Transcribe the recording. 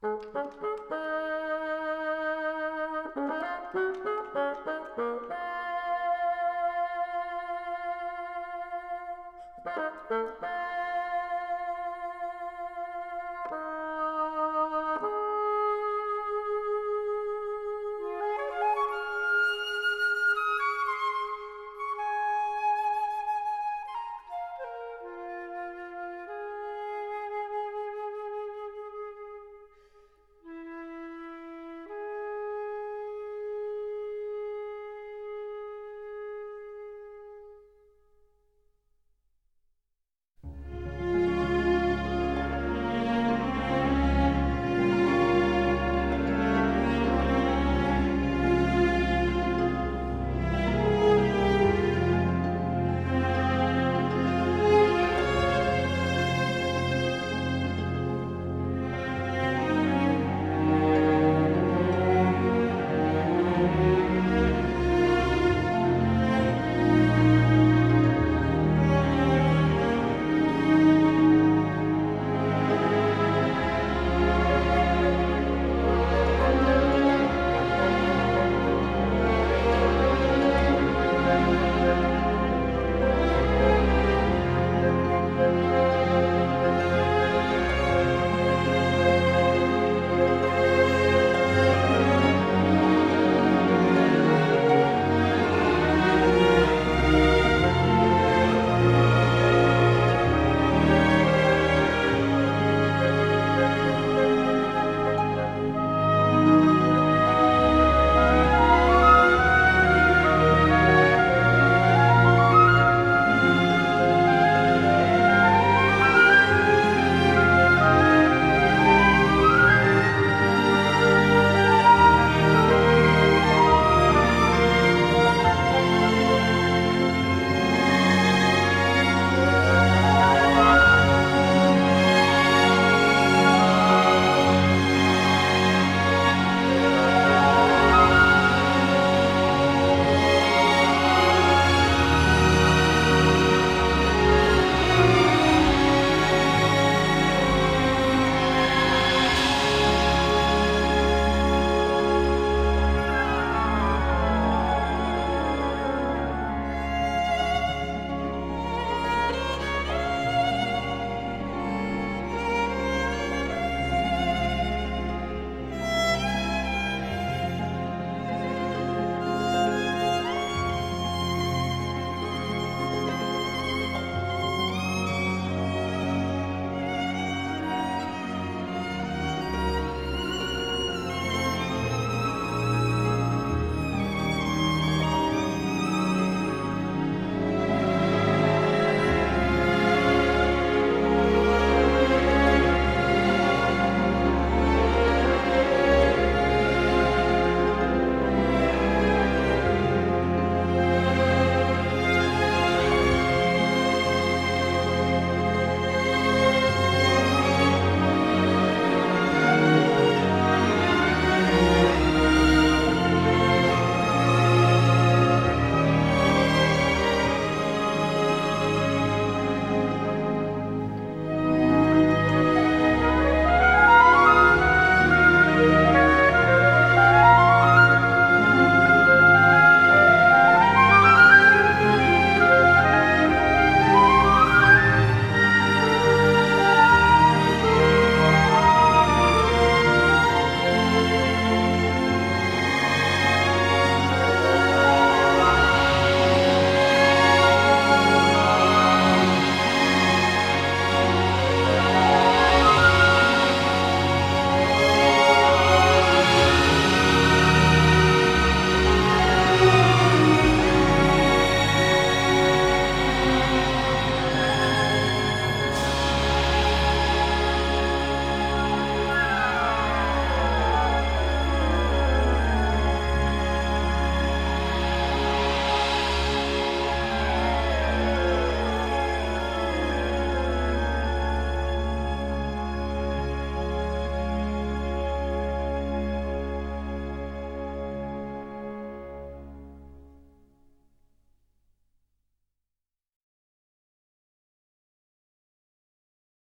Música